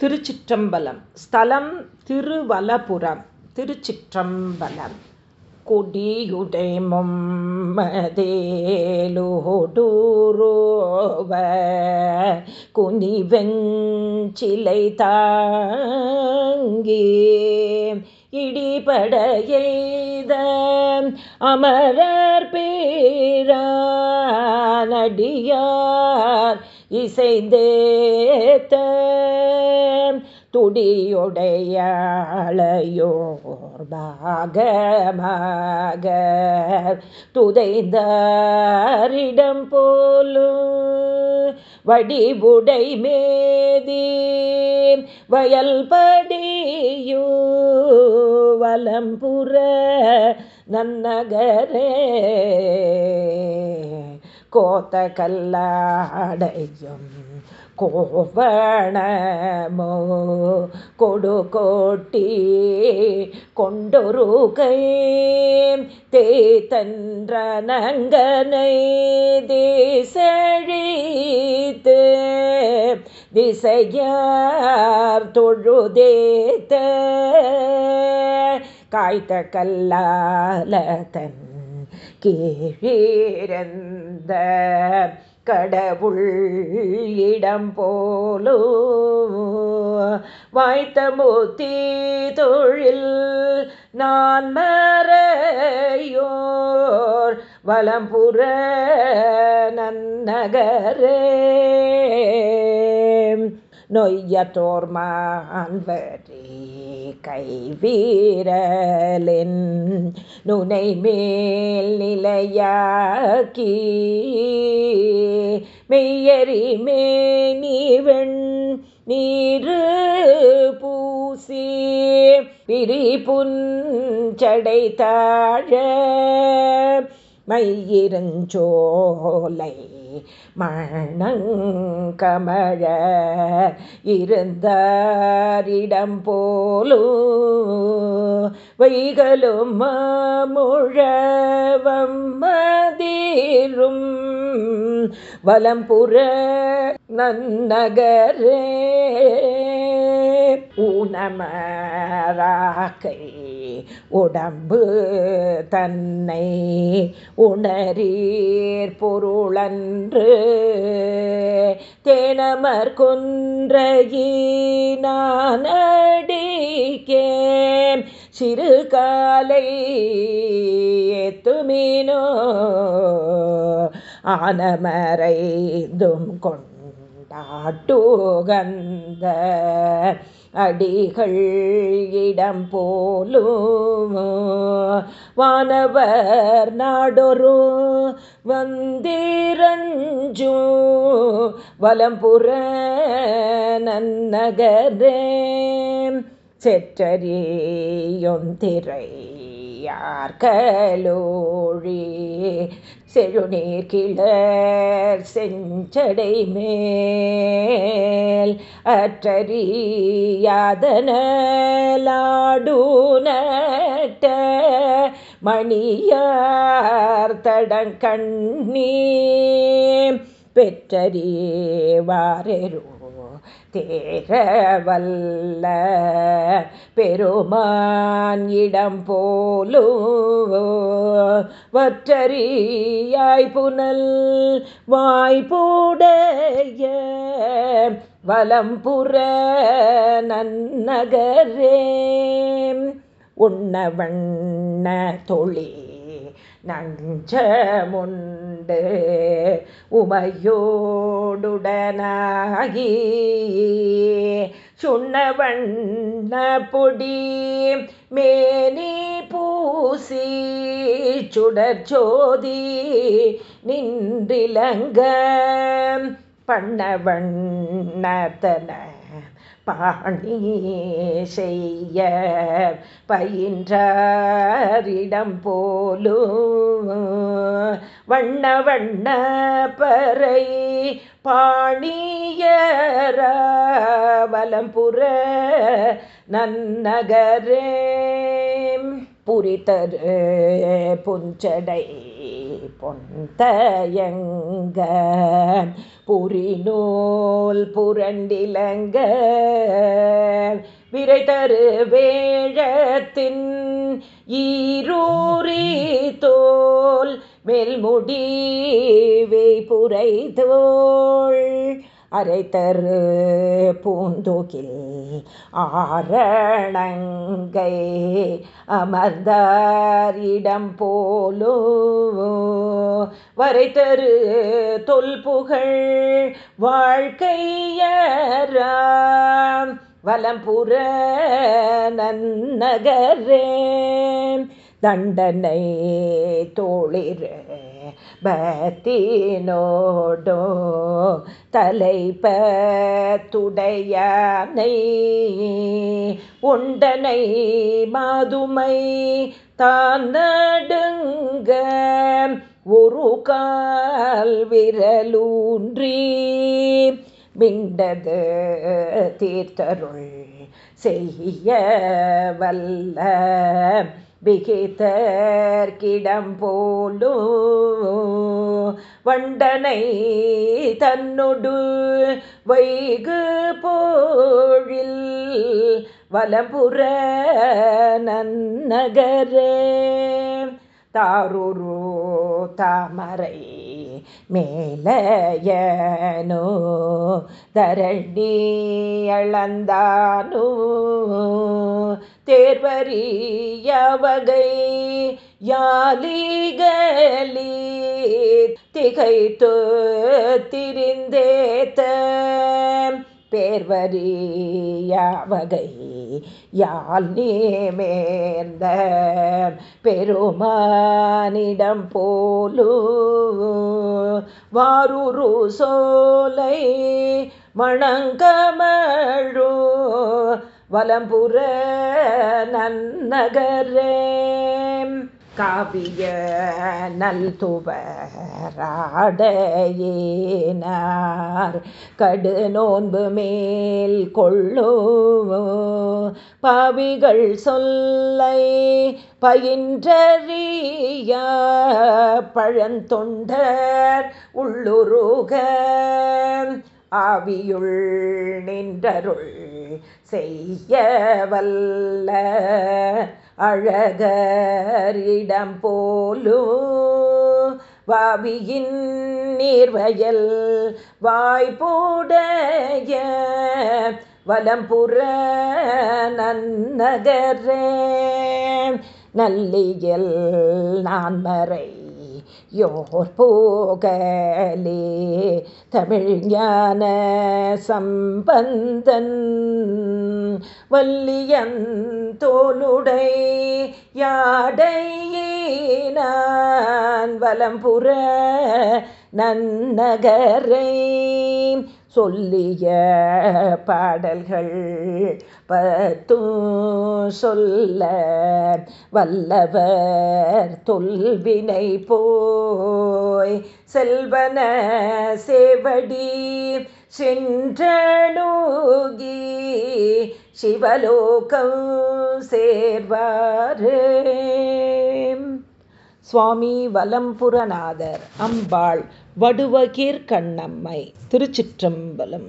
திருச்சிற்றம்பலம். ஸ்தலம் திருவலபுரம். திருச்சிற்றம்பலம். கொடியுடைமும் மதேலோடூரோவ குனிவெஞ்சிலை தாங்கே இடிபடையெய்த எய்த அமரர் பேரானடியார் இசைந்தேத்த துடியுடையாளையோர் பாகமாக துதைந்தாரிடம் போலும் வடிவுடை மேதி வயல்படியூ வலம்புற நன்னகரே கோத்த கல்லாடையும் கோவணமோ கொடு கோட்டி கொண்டொரு கை தேத்தன்ற தேசழித்து திசையார் தொழுதேத்த காய்த்த கல்லாலதன் கீழிறந்த கடவுள் இடம் போலோ. வாய்த்த மூத்தி தொழில் நான் மறையோர். வலம்புற நன்னகரே. நொய்யத்தோர் மான்வரி கை வீரலின் நுனை மேல் நிலையாக்கி மெய்யறி மேனிவெண் நீரு பூசி பிரி புஞ்சடை தாழ மையிருஞ்சோலை மணங்கமழ இருந்தாரிடம் போலோ வைகளும் முழவம் மதீரும். வலம்புற நன்னகரே ஊனமராக்கை உடம்பு தன்னை உணரீர் பொருளன்று. தேனமர் குன்றையினடிக்கேம் சிறு காலை எத்துமீனோ ஆனமரைந்தும் கொண்டாட்டுகந்த அடிகள் இடம் போலும். வானவர் நாடொரு வந்திரஞ்சு வலம்புற நன்னகரே. செற்றறியொந்திரை யார்களோழி செழுநீர் கிளர் செஞ்சடை மேல் அற்றறியாதனலாடூனட்ட மணியார் தடங்கண்ணீ பெற்றறிவாரெரும் தேகவல்ல பெருமான் இடம் போலோ வற்றறியாய் புனல் வாய்ப்புடைய வலம்புற நன்னகரே. உண்ணவண்ண தொழில் நஞ்சமுண்டு உமையோடுடனாகி சுண்ணவண்ண பொடி மேனி பூசி சுடற்சோதி நின்றிலங்க பண்ணவண்ணத்தன பாணியே செய்ய பயின்றிடம் போலும் வண்ண வண்ண பறை பாணியரவலம்புற நன்னகரே. புரித்தரு புஞ்சடை பொந்தயங்க புரிநூல் புரண்டிலங்க. விரை தரு வேழத்தின் ஈரூரி தோல் மேல்முடி புரை தோள் அரைத்தரு பூந்தோகில் ஆரணங்கை அமர்ந்தாரிடம் போலோ. வரைத்தரு தொல்புகழ் வாழ்க்கையராம் வலம்புற நன்னகரே. தண்டனை தோழிர பத்தினோடோ தலைப்பத்துடையானை உண்டனை மாதுமை தான் நடுங்க ஒரு கால் விரலூன்றி மிண்டது தீர்த்தருள் செய்ய வல்ல விகிதர்கிடம் போலோ வண்டனை தன்னொடு வைகு போழில் வலம்புற நன்னகரே. தாருரு தாமரை மேலையனோ தரணி அளந்தானோ தேர்வரியவகை யாலிகலி திகைத்து திரிந்தேத்த பேர்வரியாவகை யால் நேமேர்ந்த பெருமானிடம் போலு வாருரு சோலை மணங்கமழோ வலம்புற நன்னகரே. காவிய நல்துவராடையினார் கடு நோன்பு மேல் கொள்ளோ பாவிகள் சொல்லை பயின்றறிய பழந்தொண்டர் உள்ளுருக. ஆவியுள் நின்றருள் செய்ய வல்ல அழகரிடம் போலோ வாவியின் நீர்வயல் வாய்ப்புடைய வலம்புற நன்னகரே. நல்லியல் நான் மறை யோர் போகலே தமிழ்ஞான சம்பந்தன் வல்லியன் தோளுடை யாடையினான் வலம்புற நன்னகரை சொல்லிய பாடல்கள் பத்தும் சொல்ல வல்லவர் தொல்வினை போய் செல்வன சேவடி சென்றனோகி சிவலோகம் சேர்வாரே. சுவாமி வலம்புரநாதர் அம்பாள் வடுவகீர் கண்ணம்மை திருச்சிற்றம்பலம்.